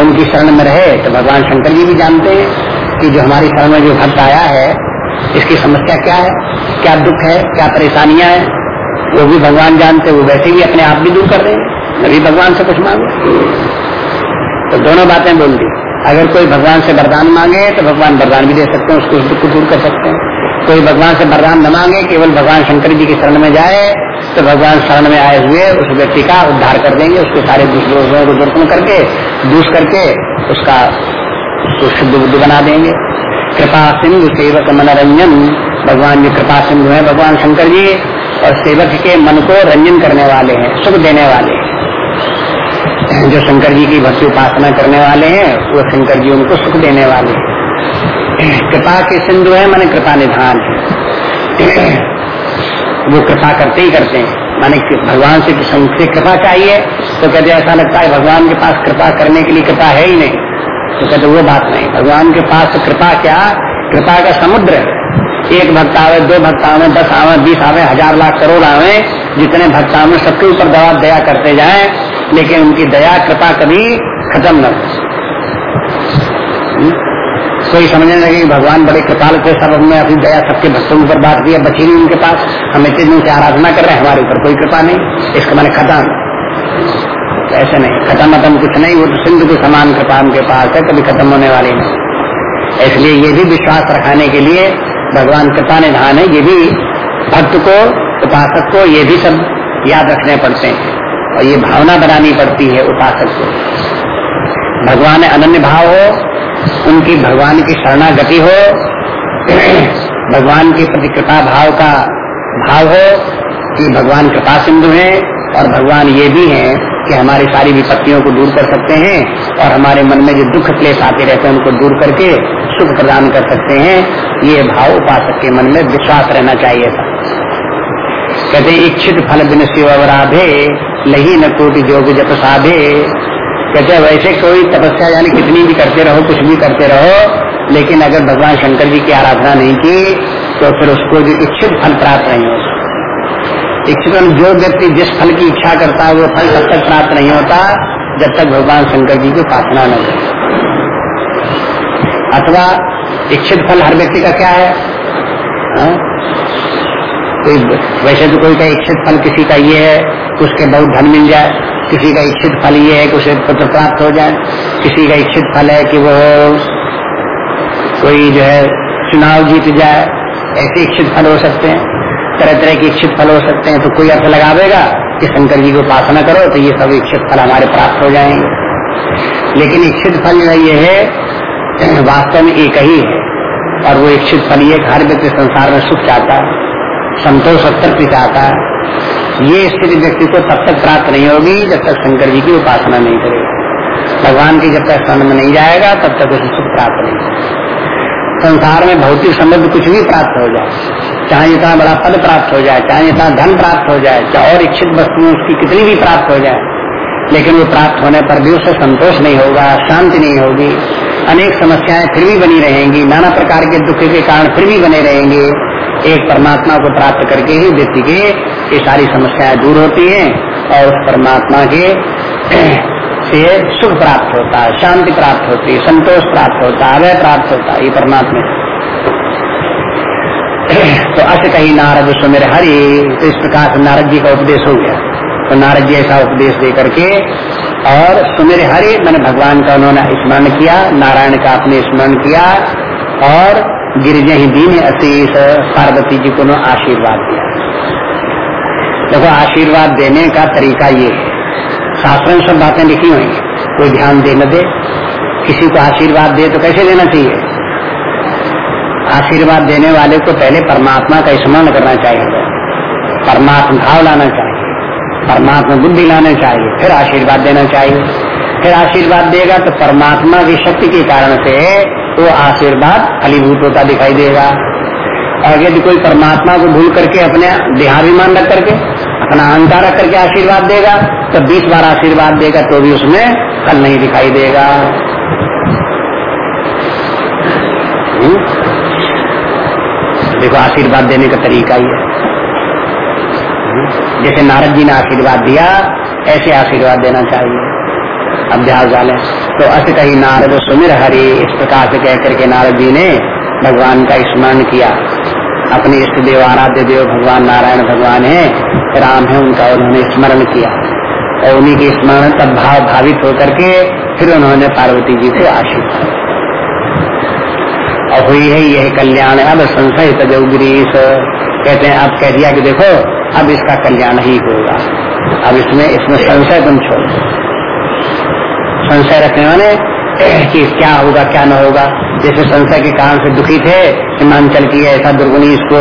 उनकी शरण में रहे तो भगवान शंकर जी भी जानते हैं कि जो हमारी शरण में जो भक्त आया है, इसकी समस्या क्या है, क्या दुख है, क्या परेशानियाँ हैं, वो भी भगवान जानते वो वैसे भी अपने आप भी दूर कर रहे हैं। अभी भगवान से कुछ मांगे? तो दोनों बातें बोल दी। अगर कोई भगवान से वरदान मांगे तो भगवान वरदान भी दे सकते हैं, उसको दुख दूर कर सकते हैं। कोई भगवान से वरदान न मांगे, केवल भगवान शंकर जी की शरण में जाए तो भगवान शरण में आए हुए उस व्यक्ति का उद्धार कर देंगे, उसके सारे दोषों को दुर्पण करके, दूष करके उसका उसको शुद्ध बुद्ध बना देंगे। कृपा सिंधु सेवक मनोरंजन। भगवान जी कृपा सिंधु है, भगवान शंकर जी, और सेवक के मन को रंजन करने वाले हैं, सुख देने वाले हैं। जो शंकर जी की भक्ति उपासना करने वाले हैं, वो शंकर जी उनको सुख देने वाले हैं। कृपा के सिंधु है, मैंने कृपा निधान है। वो कृपा करते ही करते हैं। माने भगवान से से कृपा चाहिए तो कहते ऐसा लगता है भगवान के पास कृपा करने के लिए कृपा है ही नहीं। तो कहते वो बात नहीं। भगवान के पास कृपा क्या? कृपा का समुद्र। है एक भक्त आवे, दो भक्त आवे, दस आवे, बीस आवे, हज़ार लाख करोड़ आवे, जितने भक्त आवे, सबके ऊपर दवा दया करते जाए, लेकिन उनकी दया, कृपा कभी खत्म न हो। कोई समझने लगे कि भगवान बड़े कृपाल थे, सब हमने अपनी दया, सबके भक्तों के ऊपर बात की बची नहीं उनके पास। हम इतने दिन से आराधना कर रहे हैं, हमारे ऊपर कोई कृपा नहीं। इसका मैंने खत्म ऐसे नहीं। खत्म खत्म कुछ नहीं, वो तो सिंधु के समान कृपा उनके पास है, कभी खत्म होने वाली नहीं। इसलिए ये भी विश्वास रखाने के लिए भगवान कृपा निधान है ये भी भक्त को, उपासक को, ये भी सब याद रखने पड़ते हैं। और ये भावना बनानी पड़ती है उपासक को। भगवान अनन्य भाव हो उनकी भगवान की शरणागति हो, भगवान के प्रति कृपा भाव का भाव हो कि भगवान कृपा सिंधु है और भगवान ये भी हैं कि हमारी सारी विपत्तियों को दूर कर सकते हैं और हमारे मन में जो दुख क्लेश आते रहते हैं उनको दूर करके सुख प्रदान कर सकते हैं। ये भाव उपासक के मन में विश्वास रहना चाहिए था। कहते इच्छित फल बिन शिव अवराधे, लही न कोटि जोग जप साधे कहते वैसे कोई तपस्या यानी कितनी भी करते रहो, कुछ भी करते रहो, लेकिन अगर भगवान शंकर जी की आराधना नहीं की तो फिर उसको जो इच्छित फल प्राप्त नहीं होता। इच्छित जो व्यक्ति जिस फल की इच्छा करता है, वो फल तब तक प्राप्त नहीं होता, जब तक भगवान शंकर जी की उपासना न हो। अथवा इच्छित फल हर व्यक्ति का क्या है? हा? कोई, वैसे तो कोई का इच्छित फल किसी का ये है कि उसके बहुत धन मिल जाए, किसी का इच्छित फल ये है कि उसे पुत्र प्राप्त हो जाए, किसी का इच्छित फल है कि वो कोई जो है चुनाव जीत जाए, ऐसे इच्छित फल हो सकते हैं तरह तरह के इच्छित फल हो सकते हैं तो कोई अर्थ लगावेगा कि शंकर जी की उपासना करो तो ये सब इच्छित फल हमारे प्राप्त हो जाएँगे। लेकिन इच्छित फल ये है, वास्तव में एक ही है, और वो इच्छित फल ये हर व्यक्ति संसार में सुख चाहता है। संतोष तृप्ति चाहता है ये स्थिति व्यक्ति को तब तक प्राप्त नहीं होगी जब तक शंकर जी की उपासना नहीं करेगा भगवान की जब तक स्थान में नहीं जाएगा, तब तक उसे सुख प्राप्त नहीं होगा। संसार में भौतिक समृद्ध कुछ भी प्राप्त हो जाए, चाहे इतना बड़ा पद प्राप्त हो जाए, चाहे इतना धन प्राप्त हो जाए, चाहे और इच्छित वस्तुएँ उसकी कितनी भी प्राप्त हो जाए, लेकिन वो प्राप्त होने पर भी उसे संतोष नहीं होगा, शांति नहीं होगी। अनेक समस्याएँ फिर भी बनी रहेंगी, नाना प्रकार के दुख के कारण फिर भी बने रहेंगे। एक परमात्मा को प्राप्त करके ही व्यक्ति के ये सारी समस्याएँ दूर होती हैं और उस परमात्मा के से सुख प्राप्त होता है, शांति प्राप्त होती है, संतोष प्राप्त होता है अवय प्राप्त होता है ये परमात्मा तो अस कही नारद सुमेर हरि तो इस प्रकार से नारद जी का उपदेश हो गया। तो नारद जी ऐसा उपदेश दे करके और सुमेर हरि, मैंने भगवान का उन्होंने स्मरण किया, नारायण का अपने स्मरण किया और गिरजे ही दीन अशीष पार्वती जी को आशीर्वाद दिया। देखो, आशीर्वाद देने का तरीका ये है। शास्त्रों में सब बातें लिखी हुई कोई ध्यान दे न दे। किसी को आशीर्वाद दे तो कैसे देना चाहिए? आशीर्वाद देने वाले को पहले परमात्मा का स्मरण करना चाहिए। परमात्मा भाव लाना चाहिए। परमात्मा बुद्धि लाना चाहिए। फिर आशीर्वाद देना चाहिए। फिर आशीर्वाद देगा तो परमात्मा की शक्ति के कारण से वो आशीर्वाद फलीभूत होता दिखाई देगा और यदि कोई परमात्मा को भूल करके अपने देहाभिमान रख करके, अपना अहंकार रख करके आशीर्वाद देगा तो बीस बार आशीर्वाद देगा तो भी उसमें फल नहीं दिखाई देगा हम्म? देखो, आशीर्वाद देने का तरीका ही है हम्म? जैसे नारद जी ने आशीर्वाद दिया, ऐसे आशीर्वाद देना चाहिए अभ्यास डाले तो अस कही नारद सुमिर हरि इस प्रकार से कह करके नारद जी ने भगवान का स्मरण किया। अपने इष्ट देव आराध्य देव भगवान नारायण भगवान है, राम है, उनका उन्होंने स्मरण किया। और उन्हीं के स्मरण तब भाव भावित होकर के फिर उन्होंने पार्वती जी को आशीष और हुई है यह कल्याण। अब संशय तजौगिरीश कहते हैं अब कह दिया कि देखो, अब इसका कल्याण ही होगा। अब इसमें इसमें संशय तुम छोड़। संशय रखने वाले कि क्या होगा, क्या न होगा? जैसे संशय के कारण से दुखी थे, हिमांचल की ऐसा दुर्गुणी इसको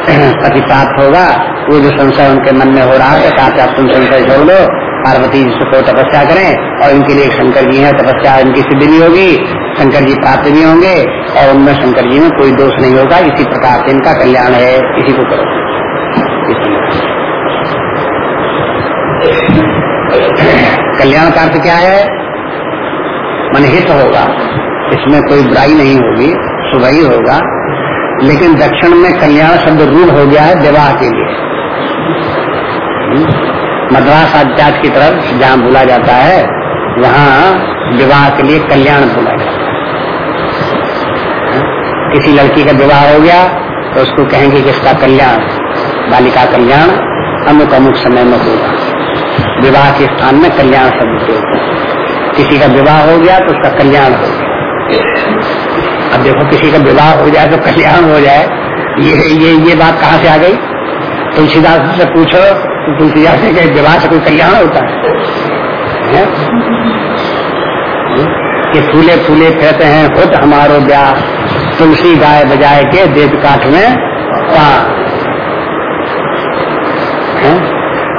पति प्राप्त होगा, वो जो संशय उनके मन में हो रहा है, कहा आप तुम संशय छोड़ लो पार्वती जी को तपस्या करें, और इनके लिए शंकर जी है, तपस्या इनकी सिद्धि भी होगी, शंकर जी प्राप्त भी होंगे, और उनमें शंकर जी में कोई दोष नहीं होगा, इसी प्रकार से इनका कल्याण है, इसी को करो। कल्याण का अर्थ क्या है? मन हित होगा, इसमें कोई बुराई नहीं होगी शुभ ही होगा। लेकिन दक्षिण में कल्याण शब्द रूढ़ हो गया है विवाह के लिए। मद्रास आध्यात की तरफ़, जहाँ बोला जाता है, वहाँ विवाह के लिए कल्याण बोला जाता है। किसी लड़की का विवाह हो गया तो उसको कहेंगे कि इसका कल्याण, बालिका कल्याण अमुक अमुक समय में होगा। विवाह के स्थान में कल्याण शब्द प्रयोग किसी का विवाह हो गया तो उसका कल्याण हो गया। अब देखो किसी का विवाह हो जाए तो कल्याण हो जाए। ये ये ये बात कहाँ से आ गई? तुलसीदास से पूछो तो तुलसीदास से विवाह से कोई कल्याण होता है, है? कि फूले फूले कहते हैं खुद हमारो ब्याह। तुलसी गाय बजाए के देव काठ में पा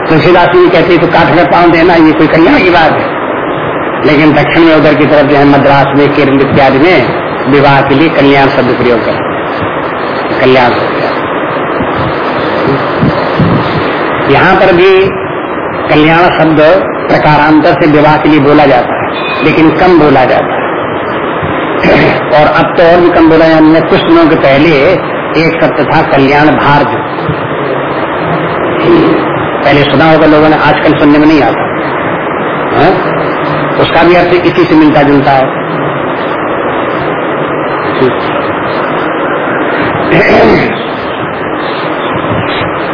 तुलसीदास जी कहते तो काठ में पाँव देना ये कोई कल्याण की बात है? लेकिन दक्षिण में उधर की तरफ़ जो है मद्रास में, केरल इत्यादि में विवाह के लिए कल्याण शब्द प्रयोग कर कल्याण यहाँ पर भी कल्याण शब्द प्रकारांतर से विवाह के लिए बोला जाता है, लेकिन कम बोला जाता है। और अब तो और भी कम बोला जाता कुछ दिनों के पहले एक शब्द था, कल्याण भारत। पहले सुना होगा लोगों ने, आजकल सुनने में नहीं आता। है? उसका भी अर्थ इसी से मिलता जुलता है।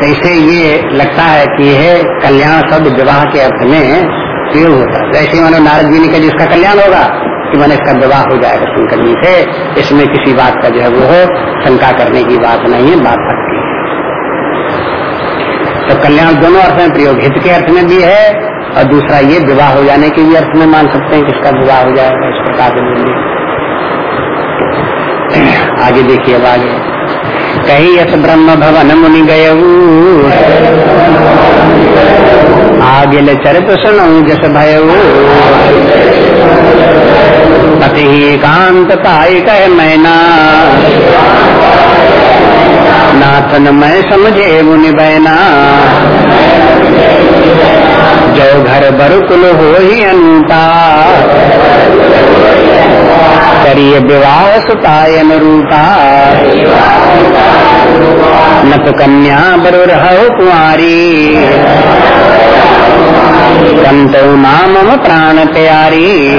ऐसे ये लगता है कि यह कल्याण शब्द विवाह के अर्थ में प्रयोग होता है। जैसे मानो नारद जी ने कहा, जिसका कल्याण होगा, कि मैंने इसका विवाह हो जाएगा, शंकर जी से। इसमें किसी बात का जो है वो शंका करने की बात नहीं है, बात तो कल्याण दोनों अर्थ में प्रयोग हित के अर्थ में भी है और दूसरा ये विवाह हो जाने के भी अर्थ में मान सकते हैं किसका विवाह हो जाएगा इस प्रकार आगे देखिए, अब आगे। कही यथ ब्रह्म भवन मुनि गय आगे ले चरित सुनऊ जस भय पति कांत ताई कह मैना। नाथन मैं समझे मुनि बैना। जो घर बरुकुल हो ही अनुता करिए विवाह सुतायन रूपा न तो कन्या बरु रहो कुआरी कंतो नाम प्राण प्यारी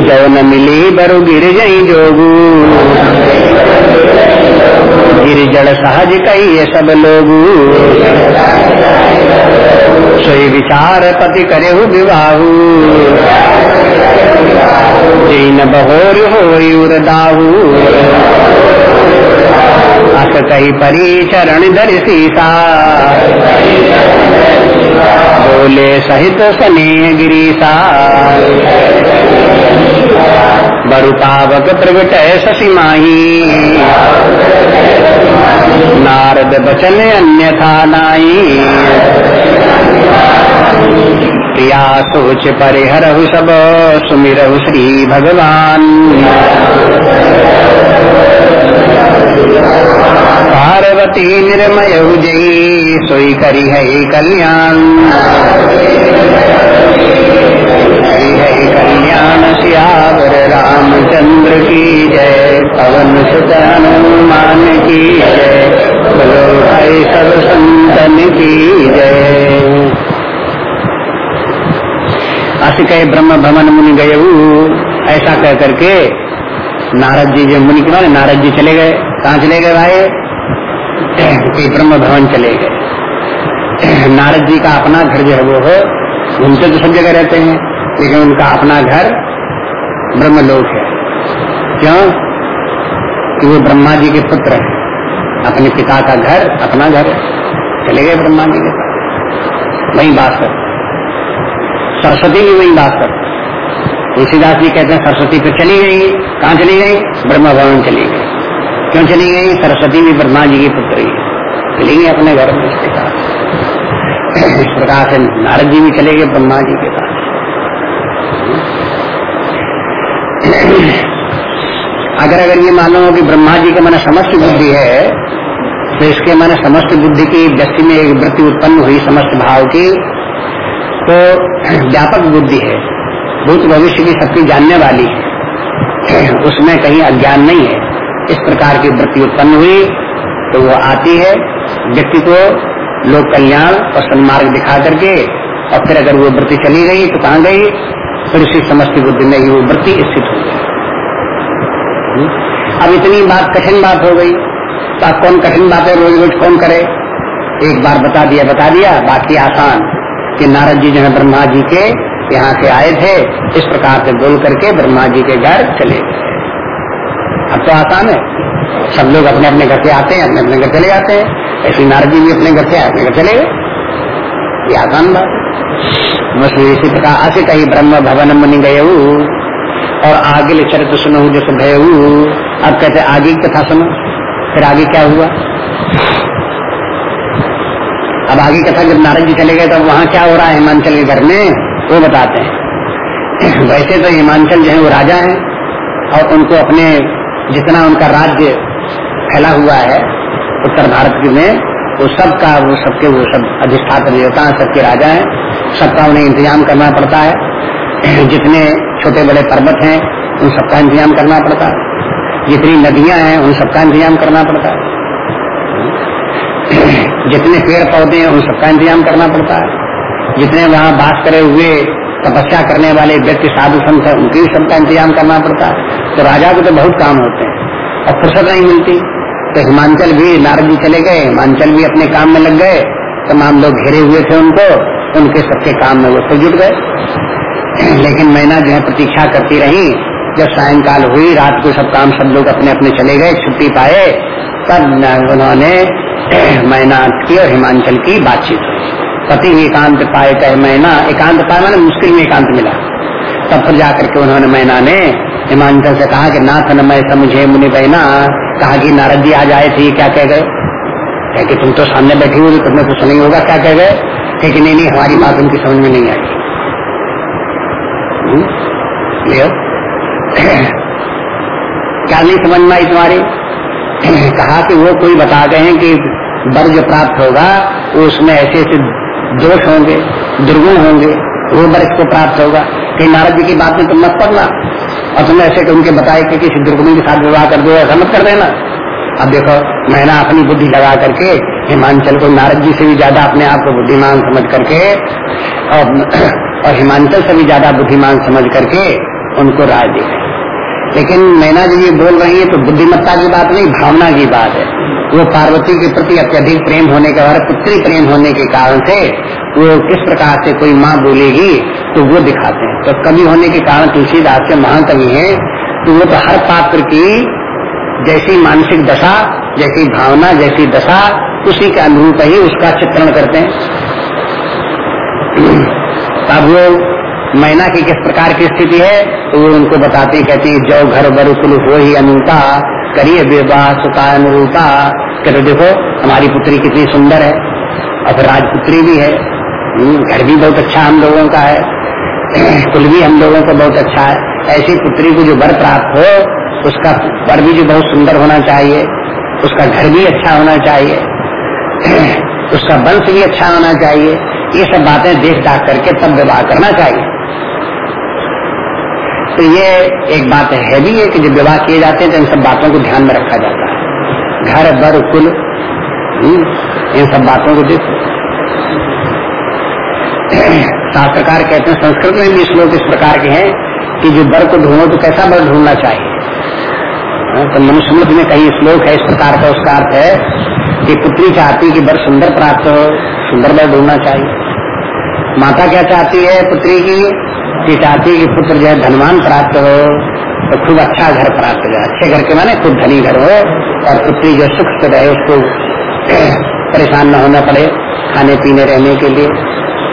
जो न मिली बरु गिर जई जोगू। गिर जड़ सहज कही सब लोगू। सोई विचार पति करे विवाहू। जीन बहोर हो उदाहू अस कही परी चरण धर सीसा बोले सहित सने गिरीसा बरुतावक प्रगट शशि माही। नारद बचन अन्यथा नाई। प्रिया सोच परिहरहु सब, सुमिरहु श्री भगवान। पार्वती निर्मय जई सोई करी है कल्याण। करी कल्याण, सियावर रामचंद्र की जय, पवन सुत हनुमान की जय। बोलो भाई सब संतन की जय। अस कहे ब्रह्म भवन मुनि गए ऐसा कह करके नारद जी, जो मुनि के नारद जी चले गए। कहा चले गए भाई? ब्रह्म भवन चले गए। नारद जी का अपना घर जो है वो है घूमते तो सब जगह रहते हैं, लेकिन उनका अपना घर ब्रह्मलोक है। क्यों? कि वो ब्रह्मा जी के पुत्र है। अपने पिता का घर, अपना घर चले गए ब्रह्मा जी के वही बात कर। सरस्वती भी वही बात कर। तुलसीदास जी कहते हैं, सरस्वती तो चली गई। कहाँ चली गई? ब्रह्मा भवन चली गई। क्यों चली गई? सरस्वती भी ब्रह्मा जी की पुत्री चली गई अपने घर में उसके साथ। इस प्रकार से नारद जी भी चले गए ब्रह्मा जी के पास अगर अगर ये मानो कि ब्रह्मा जी का मन समस्त बुद्धि है तो इसके मन समस्त बुद्धि की व्यक्ति में एक वृत्ति उत्पन्न हुई, समस्त भाव की तो व्यापक बुद्धि है। भूत भविष्य की शक्ति जानने वाली है। उसमें कहीं अज्ञान नहीं है। इस प्रकार की वृत्ति उत्पन्न हुई तो वो आती है व्यक्ति को लोक कल्याण और सन्मार्ग दिखा करके, और फिर अगर वो वृत्ति चली गई तो कहाँ गई? फिर उसी समस्त बुद्धि में ही वो वृत्ति स्थित हो गई? अब इतनी बात कठिन बात हो गई तो आप कौन कठिन बातें रोज रोज कौन करे? एक बार बता दिया बता दिया, बाकी आसान। कि नारद जी जो है ब्रह्मा जी के यहाँ से आए थे, इस प्रकार से बोल करके ब्रह्मा जी के घर चले गए। अब तो आसान है। सब लोग अपने अपने घर से आते हैं, अपने अपने घर चले जाते हैं। ऐसे नारद जी भी अपने घर से अपने घर चले गए। ये आसान बात बस इसी प्रकार ऐसे कही ब्रह्म भवन मुनि गए और आगे चरित्र सुनो जैसे भय अब कहते आगे की कथा सुनो। फिर आगे क्या हुआ? अब आगे कथा जब नारद जी चले गए तो वहाँ क्या हो रहा है हिमांचल के घर में? वो बताते हैं। वैसे तो हिमांचल जो है, वो राजा है, और उनको अपने जितना उनका राज्य फैला हुआ है उत्तर भारत में, वो सबका, वो सबके, वो सब अधिष्ठात्र देवता है, सबके राजा हैं, सबका उन्हें इंतज़ाम करना पड़ता है। जितने छोटे बड़े पर्वत हैं, उन सबका इंतज़ाम करना पड़ता है। जितनी नदियाँ हैं, उन सबका इंतज़ाम करना पड़ता है। जितने पेड़ पौधे हैं, उन सबका इंतज़ाम करना पड़ता है। जितने वहाँ बात करे हुए तपस्या करने वाले व्यक्ति साधु संत है, उनकी सबका इंतज़ाम करना पड़ता है। तो राजा को तो बहुत काम होते हैं। और फुर्सत नहीं मिलती। तो हिमांचल भी नारद जी चले गए, हिमांचल भी अपने काम में लग गए। तमाम लोग घेरे हुए थे उनको, उनके सबके काम में वो फिर जुट गए। लेकिन मैना जो है प्रतीक्षा करती रही। जब सायंकाल हुई, रात को सब काम, सब लोग अपने अपने चले गए, छुट्टी पाए, तब उन्होंने मैना की और हिमांचल की बातचीत पति एकांत पाए कहे मैना, एकांत पाए मैंने मुश्किल में एकांत मिला। तब फिर जाकर के उन्होंने मैना ने हिमांचल से कहा कि नाथ न मैं समझे मुनि बहना, कहा कि नारद जी आज आए थे, क्या कह गए? कह कि तुम तो सामने बैठी हुई तुम्हें तो सुनी होगा क्या कह गए? कह कि नहीं नहीं, हमारी बात उनकी समझ में नहीं आई। हम्म? क्या नहीं समझ में तुम्हारी? कहा कि वो कोई बता गए हैं कि वर्ग प्राप्त होगा उसमें ऐसे ऐसे दोष होंगे दुर्गुण होंगे वो वर्ष को प्राप्त होगा। कहीं नारद जी की बात में तुम मत पढ़ना और तुम ऐसे उनके बताए कि किसी दुर्गुणी के साथ विवाह कर दो ऐसा मत कर देना। अब देखो मैंने अपनी बुद्धि लगा करके हिमांचल को नारद जी से भी ज़्यादा अपने आप को बुद्धिमान समझ करके और, और हिमांचल से भी ज़्यादा बुद्धिमान समझ करके उनको राय दी लेकिन मैना जी ये बोल रही है तो बुद्धिमत्ता की बात नहीं भावना की बात है। वो पार्वती के प्रति अत्यधिक प्रेम होने के बाद पुत्री प्रेम होने के कारण से वो किस प्रकार से कोई माँ बोलेगी तो वो दिखाते हैं। तो कवि होने के कारण तुलसीदास के महान कवि है तो वो तो हर पात्र की जैसी मानसिक दशा, जैसी भावना, जैसी दशा, उसी के अनुरूप ही उसका चित्रण करते हैं। तब वो मैना की किस प्रकार की स्थिति है तो वो उनको बताते कहती जो घर बर कुल हो ही अनुता करिए विवाह सुता अनुरूपा कहते देखो हमारी पुत्री कितनी सुंदर है और राजपुत्री भी है। हम्म, घर भी बहुत अच्छा हम लोगों का है। कुल भी हम लोगों का बहुत अच्छा है। ऐसी पुत्री को जो वर प्राप्त हो उसका वर भी जो बहुत सुंदर होना चाहिए। उसका घर भी अच्छा होना चाहिए। उसका वंश भी अच्छा होना चाहिए। ये सब बातें देख दाख करके तब विवाह करना चाहिए। तो ये एक बात है भी है कि जब विवाह किए जाते हैं तो इन सब बातों को ध्यान में रखा जाता है। घर बर कुल इन सब बातों को देखो। शास्त्रकार कहते हैं संस्कृत में भी श्लोक इस प्रकार के हैं कि जो बर को ढूंढो तो कैसा बर ढूंढना चाहिए? हाँ, तो मनुस्मृति में कहीं श्लोक है इस प्रकार का उसका अर्थ है कि पुत्री चाहती है कि बर सुंदर प्राप्त हो सुंदर बर ढूंढना चाहिए। माता क्या चाहती है पुत्री की? कि चाहती है कि पुत्र जो है धनवान प्राप्त हो तो खूब अच्छा घर प्राप्त हो अच्छे घर के माने खूब धनी घर हो और पुत्री जो सुख से रहे उसको परेशान न होना पड़े खाने पीने रहने के लिए।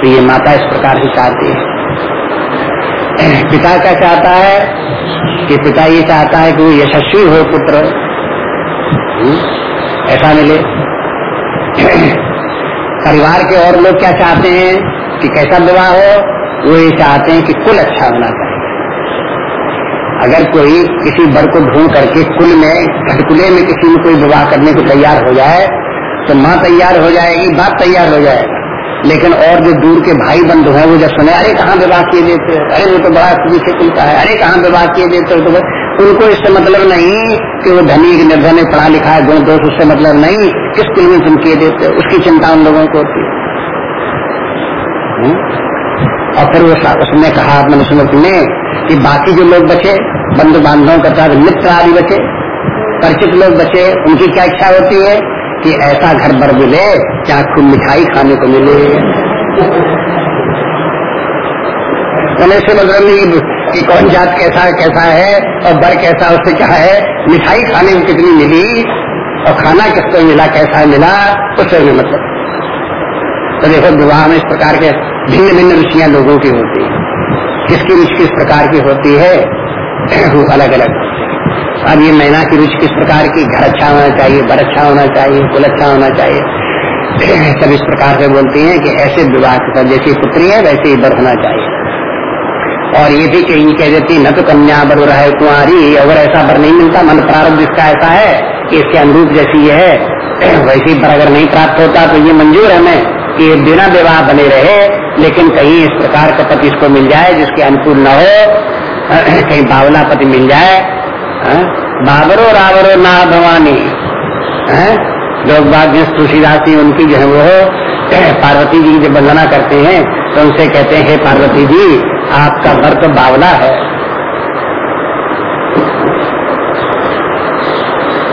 तो ये माता इस प्रकार से चाहती है। पिता क्या चाहता है? कि पिता ये चाहता है कि वो यशस्वी हो पुत्र। हम्म, ऐसा मिले। परिवार के और लोग क्या चाहते हैं? कि कैसा विवाह हो? वो ये चाहते हैं कि कुल अच्छा होना चाहिए। अगर कोई किसी बर को ढूंढ करके कुल में, घटकुले में किसी में कोई विवाह करने को तैयार हो जाए तो माँ तैयार हो जाएगी, बाप तैयार हो जाएगा लेकिन और जो दूर के भाई बंधु हैं, वो जब सुने, अरे, कहाँ विवाह किए देते हो अरे, वो तो बड़ा पीछे खुलता है अरे, कहाँ विवाह किए देते हो तो उनको इससे मतलब नहीं कि वो धनी, निर्धन पढ़ा लिखा है, गुण दोष, उससे मतलब नहीं किस कुल में तुम किए देते हो उसकी चिंता उन लोगों को होती है? और फिर वो उसने कहा मनुस्मृति में कि बाकी जो लोग बचे बंधु बांधवों के साथ मित्र आदि बचे, परिचित लोग बचे, उनकी क्या इच्छा होती है कि ऐसा घर भर मिले जहाँ खूब मिठाई खाने को मिले? से मतलब कि कौन जात कैसा कैसा है और बर कैसा उससे क्या है? मिठाई खाने में कितनी मिली और खाना किसको मिला, कैसा मिला, उससे मतलब। तो देखो, विवाह में इस प्रकार के भिन्न भिन्न रुचियाँ लोगों की होती है। किसकी रुचि किस प्रकार की होती है, वो अलग अलग अब ये मैना की रुचि किस प्रकार की, घर अच्छा होना चाहिए, बर अच्छा होना चाहिए, कुल अच्छा होना चाहिए, सब इस प्रकार से बोलती हैं कि ऐसे विवाह के साथ जैसी पुत्री है, वैसे ही बर होना चाहिए। और ये भी कहीं कह देती, न तो कन्या बर रहे कुंवारी अगर ऐसा बर नहीं मिलता, मन प्रारंभ इसका ऐसा है कि इसके अनुरूप जैसी ये है, वैसी बर अगर नहीं प्राप्त होता तो ये मंजूर है मैं कि बिना विवाह बने रहे, लेकिन कहीं इस प्रकार का पति इसको मिल जाए जिसके अनुकूल न हो, कहीं बावला पति मिल जाए बाबरो रावरो ना भवानी लोग बाग जिस तुलसीदास उनकी जो है वो पार्वती जी की जब वंदना करते हैं तो उनसे कहते हैं, हे पार्वती जी, आपका घर तो बावला है।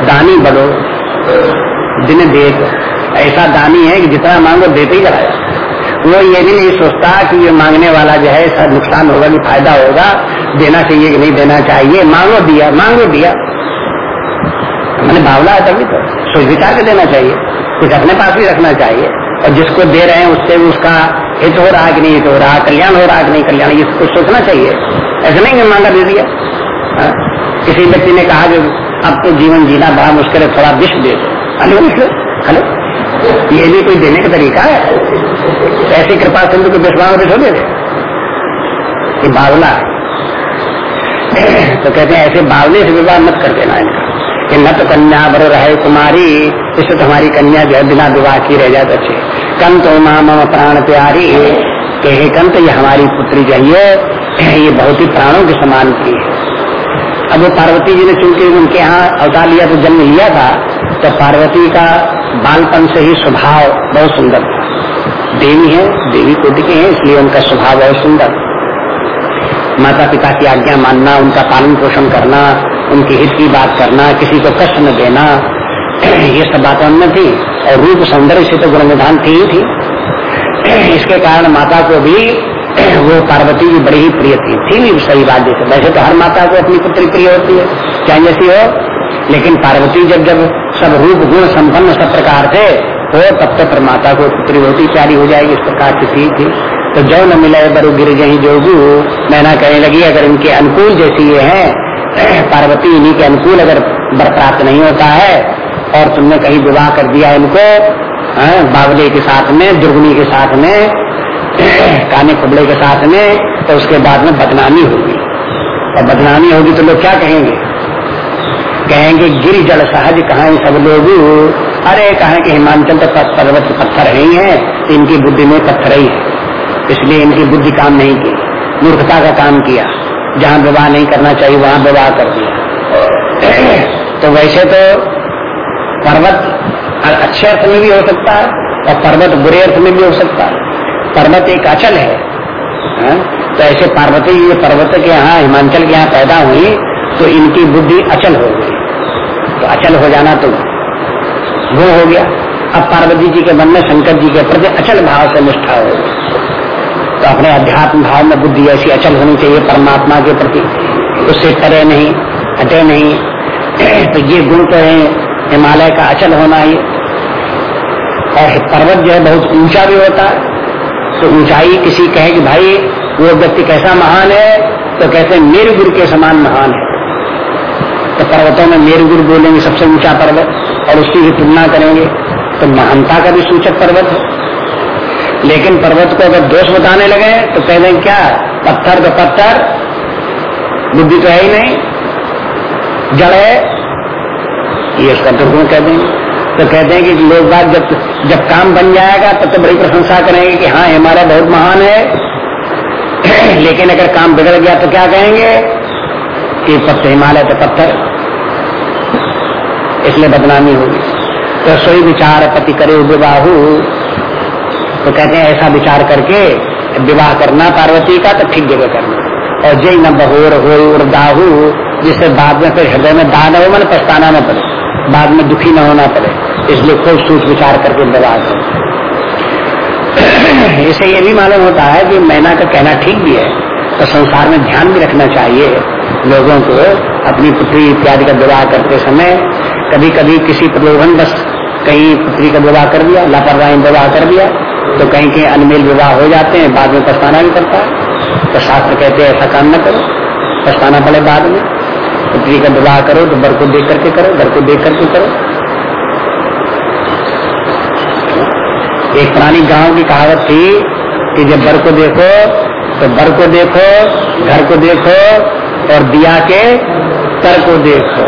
दानी बड़ो, दिन देख ऐसा दानी है कि जितना मांगो देते ही चला वो ये भी नहीं सोचता कि ये मांगने वाला जो है सब नुकसान होगा कि फ़ायदा होगा, देना चाहिए कि नहीं देना चाहिए, मांगो दिया मांगो दिया। मैंने बावला है तभी तो सोच विचार के देना चाहिए, कुछ अपने पास भी रखना चाहिए, और जिसको दे रहे हैं उससे उसका हित हो रहा कि नहीं हित हो रहा कल्याण हो रहा कि नहीं कल्याण कुछ सोचना चाहिए। ऐसा नहीं मांगा दे दिया। हा? किसी व्यक्ति ने कहा कि अब तो जीवन जीना बड़ा मुश्किल है, थोड़ा विष दे दो। Hello hello? ये भी कोई देने का तरीका है? ऐसी कृपा सिंधु को विश्वास में दे ये बावला तो कहते हैं, ऐसे बावले से विवाह मत कर देना इनका। कि न तो कन्या बर रहे कुमारी, इससे तो हमारी कन्या जो है बिना विवाह की रह जाए अच्छे कम तो माम प्राण प्यारी। के हे कंत, ये हमारी पुत्री चाहिए ये बहुत ही प्राणों के समान की है अब वो पार्वती जी ने चूँकि उनके यहाँ अवतार लिया तो जन्म लिया था तो पार्वती का बालपन से ही स्वभाव बहुत सुंदर देवी है, देवी कोटि के हैं, इसलिए उनका स्वभाव बहुत सुंदर। माता पिता की आज्ञा मानना, उनका पालन पोषण करना, उनके हित की बात करना, किसी को कष्ट न देना, ये सब बातें उनमें थी। और रूप सौंदर्य से तो गुणविधान थी ही थी। इसके कारण माता को भी वो पार्वती की बड़ी ही प्रिय थी। थी भी सही बात जैसे। वैसे तो हर माता को अपनी पुत्री प्रिय होती है, चाहे जैसी हो। लेकिन पार्वती जब जब सब रूप, गुण संपन्न सब प्रकार थे तो तब तक तो माता को पुत्री होती प्यारी हो जाएगी इस प्रकार की थी तो जो न मिले बरु गिर जही जोगू। मैना कहने लगी, अगर इनके अनुकूल जैसी ये है, पार्वती, इन्हीं के अनुकूल अगर बर प्राप्त नहीं होता है, और तुमने कहीं विवाह कर दिया इनको बावले के साथ में, दुर्गुनी के साथ में, काने कुबड़े के साथ में तो उसके बाद में बदनामी होगी। और बदनामी होगी तो लोग क्या कहेंगे? कहेंगे गिर जल सहज कहा सब लोग? अरे कहें कि हिमाचल तो पर्वत पत्थर ही है इनकी बुद्धि में पत्थर ही है। इसलिए इनकी बुद्धि काम नहीं की, मूर्खता का काम किया। जहाँ विवाह नहीं करना चाहिए, वहाँ विवाह कर दिया। तो वैसे तो पर्वत अच्छे अर्थ में भी हो सकता है, और पर्वत बुरे अर्थ में भी हो सकता है। पर्वत एक अचल है है? तो ऐसे पार्वती ये पर्वत के यहाँ, हिमांचल के यहाँ पैदा हुई तो इनकी बुद्धि अचल हो गई। तो अचल हो जाना तो वो हो गया। अब पार्वती जी के मन में शंकर जी के प्रति अचल भाव से निष्ठा हो तो अपने अध्यात्म भाव में बुद्धि ऐसी अचल होनी चाहिए, परमात्मा के प्रति। उससे करे नहीं, हटे नहीं। तो ये गुण तो है, हिमालय का अचल होना ही। और पर्वत जो है बहुत ऊँचा भी होता है। तो ऊंचाई किसी कहे कि भाई, वो व्यक्ति कैसा महान है तो कहते मेरे गुरु के समान महान है। तो पर्वतों में मेरे गुरु बोलेंगे सबसे ऊँचा पर्वत और उसकी भी तुलना करेंगे। तो महानता का भी सूचक पर्वत है। लेकिन पर्वत को अगर दोष बताने लगे तो कह दें क्या? पत्थर तो पत्थर बुद्धि तो है ही नहीं जड़ है। ये उसका दुर्गुण कह देंगे। तो कहते हैं कि लोग बात जब जब काम बन जाएगा तब तो, तो बड़ी प्रशंसा करेंगे कि हाँ हमारा बहुत महान है। लेकिन अगर काम बिगड़ गया तो क्या कहेंगे? कि पत्थर हिमालय तो पत्थर। इसलिए बदनामी होगी तो सोई विचार पति करे विवाहू। तो कहते हैं, ऐसा विचार करके विवाह करना पार्वती का तो ठीक जगह करना। और जय न बहोर हो उर्दाहू जिससे बाद में फिर हृदय में दान हो, मैंने पछताना न पड़े। बाद में दुखी न होना पड़े। इसलिए खूब सोच विचार करके विवाह करो। इसे ये भी मालूम होता है कि मैना का कहना ठीक भी है। तो संसार में ध्यान भी रखना चाहिए लोगों को, अपनी पुत्री इत्यादि का विवाह करते समय। कभी कभी किसी प्रलोभन बस कहीं पुत्री का विवाह कर दिया, लापरवाही विवाह कर दिया तो कहीं कहीं अनमेल विवाह हो जाते हैं, बाद में पछताना भी पड़ता है। तो शास्त्र कहते हैं, ऐसा काम न करो, पछताना पड़े बाद में। पुत्री का विवाह करो तो बर को देख करके करो घर को देख करके करो। एक पुरानी गाँव की कहावत थी कि जब बर को देखो तो बर को देखो, घर को देखो, और दिया के तर को देखो।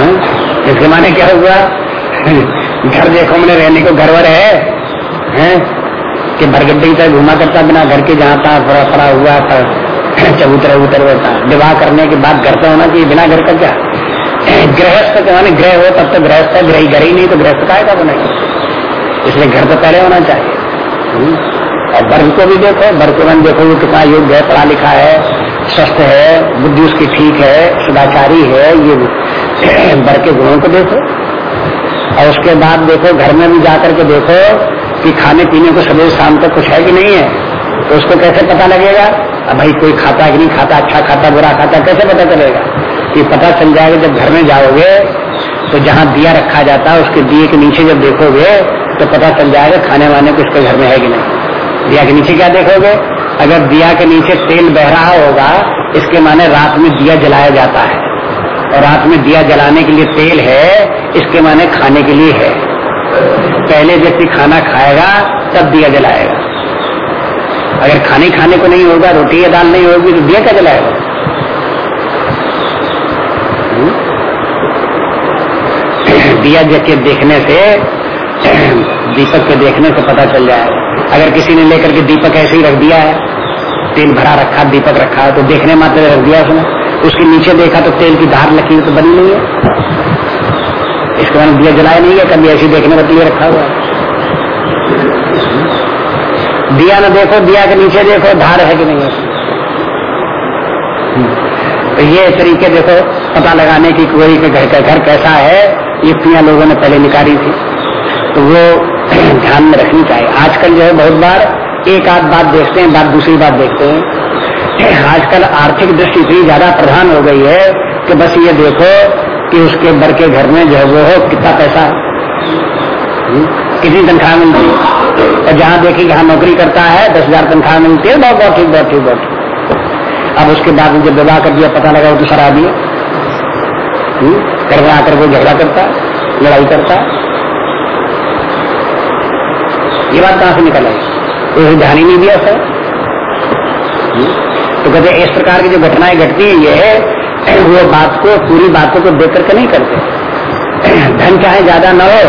हाँ? इसके माने क्या हुआ? घर देखो मैंने रहने को घरवर है हैं? कि की घुमा करता बिना घर के जहाँ था थोड़ा पड़ा हुआ था, चबूतरा उतर रहता विवाह करने के बाद घर तो होना चाहिए, बिना घर का क्या? गृहस्थ के माने ग्रह हो, तब तो गृहस्थ है ग्रही घर ही नहीं तो गृहस्थ का का बनेगा इसलिए घर तो पहले होना चाहिए। हम्म? और वर्ग को भी देखो वर्ग को मैंने देखो कितना योग्य है, पढ़ा लिखा है, स्वस्थ है, बुद्धि उसकी ठीक है सदाचारी है, ये वर्ग के गुणों को देखो। और उसके बाद देखो, घर में भी जाकर के देखो कि खाने पीने को सवेरे शाम तक कुछ है कि नहीं है। तो उसको कैसे पता लगेगा? अब भाई कोई खाता कि नहीं खाता अच्छा खाता, बुरा खाता, कैसे पता चलेगा? कि पता चल जाएगा जब घर में जाओगे तो जहाँ दिया रखा जाता है, उसके दिए के नीचे जब देखोगे तो पता चल जाएगा खाने वाने को उसके घर में है कि नहीं। दिया के नीचे क्या देखोगे? अगर दिया के नीचे तेल बह रहा होगा, इसके माने रात में दिया जलाया जाता है। और रात में दिया जलाने के लिए तेल है, इसके माने खाने के लिए है। पहले व्यक्ति खाना खाएगा, तब दिया जलाएगा। अगर खाने खाने को नहीं होगा, रोटी या दाल नहीं होगी तो दिया क्या जलाएगा? हम्म? दिया के देखने से, दीपक के देखने से पता चल जाए। अगर किसी ने लेकर के दीपक ऐसे ही रख दिया है, तेल भरा रखा, दीपक रखा है तो देखने मात्र रख दिया उसने। उसके नीचे देखा तो तेल की धार लकीर तो बनी नहीं है। इसके बाद दिया, जलाया नहीं है, कभी ऐसी देखने का लिए रखा हुआ दिया न देखो, दिया के नीचे देखो, धार है कि नहीं है। तो ये तरीके देखो, पता लगाने की कोई के घर का घर कैसा है, ये पिया लोगों ने पहले निकाली थी। तो वो ध्यान में रखनी चाहिए। आजकल जो है बहुत बार एक आध बात देखते हैं बात दूसरी बात देखते हैं। आजकल आर्थिक दृष्टि इतनी ज़्यादा प्रधान हो गई है कि बस ये देखो कि उसके बर के घर में जो है वो हो कितना पैसा हम्म, कितनी तनख्वाह मिलती है। और जहाँ देखी जहाँ नौकरी करता है दस हज़ार तनख्वाह मिलती है बहुत बहुत ठीक बहुत ठीक बहुत। अब उसके बाद जब विवाह कर दिया पता लगा वो तो शराबी है हम्म, घर में आकर वो झगड़ा करता लड़ाई करता। ये बात कहाँ से निकल आई? तो ध्यान ही नहीं दिया सर। हम्म? तो कहते इस प्रकार की जो घटनाएँ घटती है, ये है, वो बात को, पूरी बातों को देख करके नहीं करते। धन चाहे ज़्यादा न हो,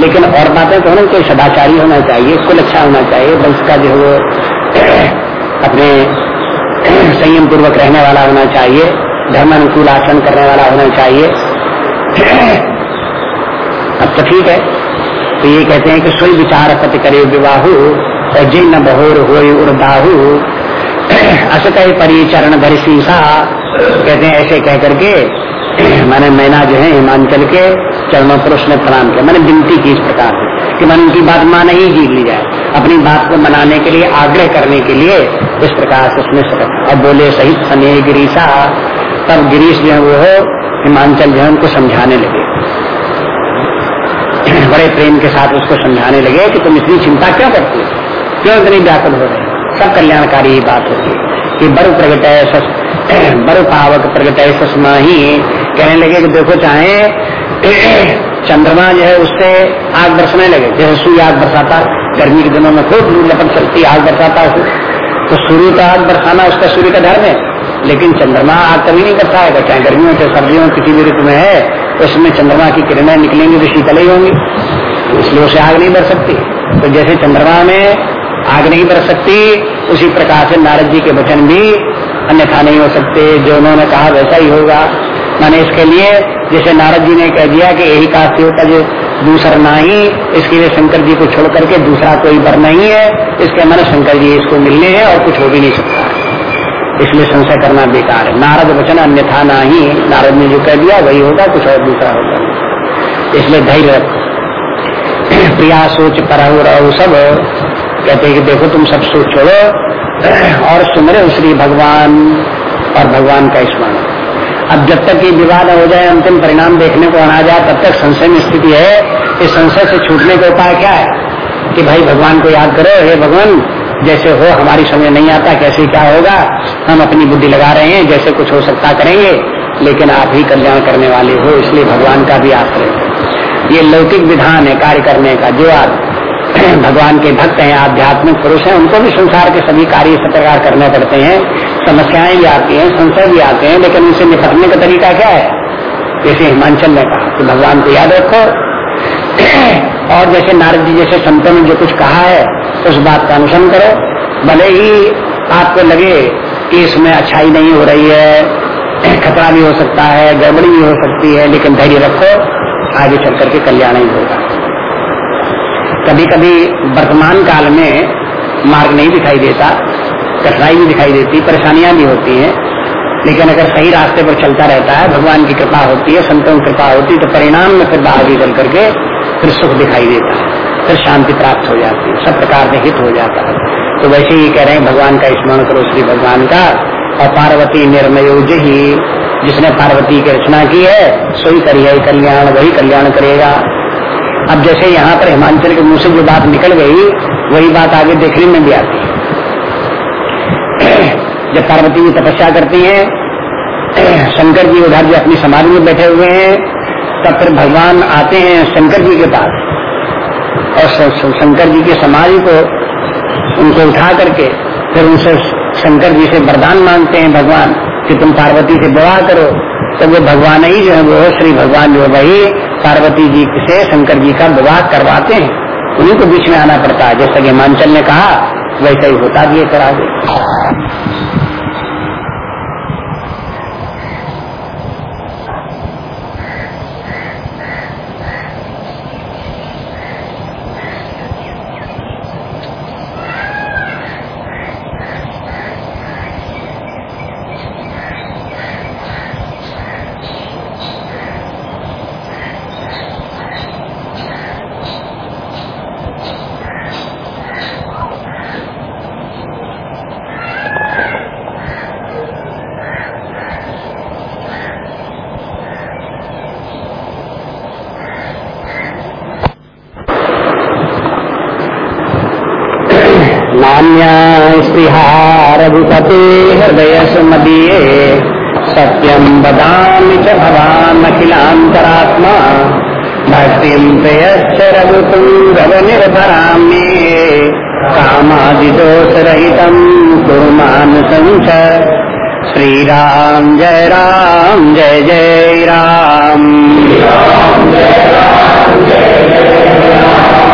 लेकिन और बातें तो होना कोई सदाचारी होना चाहिए कुल अच्छा होना चाहिए वंश का जो वो, अपने संयम पूर्वक रहने वाला होना चाहिए धर्म अनुकूल आचरण करने वाला होना चाहिए। अब तो ठीक है तो ये कहते हैं कि सोई विचार पति करे विवाह, और जिन बहोर हो उड़दाहू असत परिचरण धर सीसा कहते हैं, ऐसे कह करके, मैंने मैना जो है, हिमांचल के चरणों पर उसने प्रणाम किया। मैंने विनती की इस प्रकार से कि मैंने उनकी बात माना ही जीत ली जाए। अपनी बात को मनाने के लिए, आग्रह करने के लिए इस प्रकार से उसने अब बोले, सहित स्नेह गिरीसा तब गिरीश जो है, वो हिमांचल जो है, उनको समझाने लगे। बड़े प्रेम के साथ उसको समझाने लगे कि तुम इतनी चिंता क्यों करती हो? क्यों इतनी व्याकुल हो रहे सब कल्याणकारी बात होती। है कि बरु प्रगट है बरु पावक प्रगट है ससमा ही कहने लगे कि देखो चाहे, चंद्रमा जो है उससे आग बरसने लगे। जैसे सूर्य आग बरसाता, गर्मी के दिनों में खूब लू लपट चलती आग बरसाता है तो सूर्य का आग बरसाना उसका सूर्य का धर्म है। लेकिन चंद्रमा आग कभी नहीं करता है। चाहे गर्मियों से सर्दियों किसी भी ऋतु में है तो उसमें चंद्रमा की किरणें निकलेंगी तो शीतल ही होंगी। इसलिए उसे आग नहीं बर सकती। तो जैसे चंद्रमा में आग नहीं बर सकती उसी प्रकार से नारद जी के वचन भी अन्यथा नहीं हो सकते, जो उन्होंने कहा वैसा ही होगा। माने इसके लिए जैसे नारद जी ने कह दिया कि यही काश होता जो दूसरा ना ही, इसके लिए शंकर जी को छोड़ करके दूसरा कोई बर नहीं है, इसके मैंने शंकर जी इसको मिलने हैं और कुछ हो भी नहीं सकता। इसलिए संशय करना बेकार है। नारद वचन अन्यथा ना ही, नारद ने जो कह दिया वही होगा, कुछ और दूसरा होगा। इसलिए धैर्य प्रिया सोच पर सब कहते कि देखो तुम सब सोच छोड़ो, और सुमरे श्री भगवान, और भगवान का स्मरण। अब जब तक ये विवाद हो जाए, अंतिम परिणाम देखने को आना जाए तब तक संशय में स्थिति है इस संशय से छूटने का उपाय क्या है? कि भाई भगवान को याद करो, हे भगवान, जैसे हो हमारी समझ नहीं आता कैसे क्या होगा, हम अपनी बुद्धि लगा रहे हैं, जैसे कुछ हो सकता करेंगे, लेकिन आप ही कल्याण करने वाले हो, इसलिए भगवान का भी आश्रय। ये लौकिक विधान है कार्य करने का, जो आप भगवान के भक्त हैं, आध्यात्मिक पुरुष हैं, उनको भी संसार के सभी कार्य इस प्रकार करने पड़ते हैं। समस्याएँ भी आती हैं, संशय भी आते हैं, लेकिन उनसे निपटने का तरीका क्या है? जैसे हिमांचल ने कहा, कि भगवान को याद रखो। और जैसे नारद जी जैसे संतों ने जो कुछ कहा है, उस बात का अनुसरण करो। भले ही आपको लगे कि इसमें अच्छाई नहीं हो रही है, खतरा भी हो सकता है, गड़बड़ी भी हो सकती है, लेकिन धैर्य रखो। आगे चल करके कल्याण ही होगा। कभी कभी वर्तमान काल में मार्ग नहीं दिखाई देता, कठिनाई भी दिखाई देती, परेशानियाँ भी होती हैं। लेकिन अगर सही रास्ते पर चलता रहता है, भगवान की कृपा होती है, संतों की कृपा होती है तो परिणाम में फिर आगे चल करके फिर सुख दिखाई देता है, फिर शांति प्राप्त हो जाती है, सब प्रकार से हित हो जाता है। तो वैसे ही कह रहे हैं, भगवान का स्मरण करो श्री भगवान का, और पार्वती निर्मयोज ही जिसने पार्वती की रचना की है, सोई करिए कल्याण, वही कल्याण करेगा। अब जैसे यहाँ पर हिमांचल के मुँह से जो बात निकल गई, वही बात आगे देखने में भी आती है। जब पार्वती जी तपस्या करती हैं, शंकर जी उधर जो अपनी समाधि में बैठे हुए हैं, तब फिर भगवान आते हैं शंकर जी के पास और शंकर जी की समाधि को उनको उठा करके फिर उनसे शंकर जी से वरदान मांगते हैं, भगवान, कि तुम पार्वती से विवाह करो। तो वो भगवान ही जो है, वो श्री भगवान जो है, वही पार्वती जी से शंकर जी का विवाह करवाते हैं। उन्हीं को बीच में आना पड़ता है। जैसा कि हिमांचल ने कहा, वैसा ही होता भी है दे स्पृहा रघुपते हृदय सुमदीये सत्यम बदामि च भवानखिलान्तरात्मा, भक्तिं प्रयश्च रघुपुङ्गवनिर्भराम्ये कामादिदोषरहितं कुर्मानुसंस श्रीराम जय राम, जय जय राम।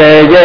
जय जय